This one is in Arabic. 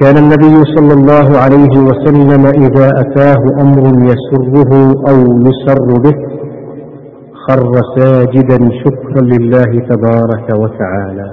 كان النبي صلى الله عليه وسلم إذا أتاه أمر يسره أو يسر به خر ساجدا شكرا لله تبارك وتعالى.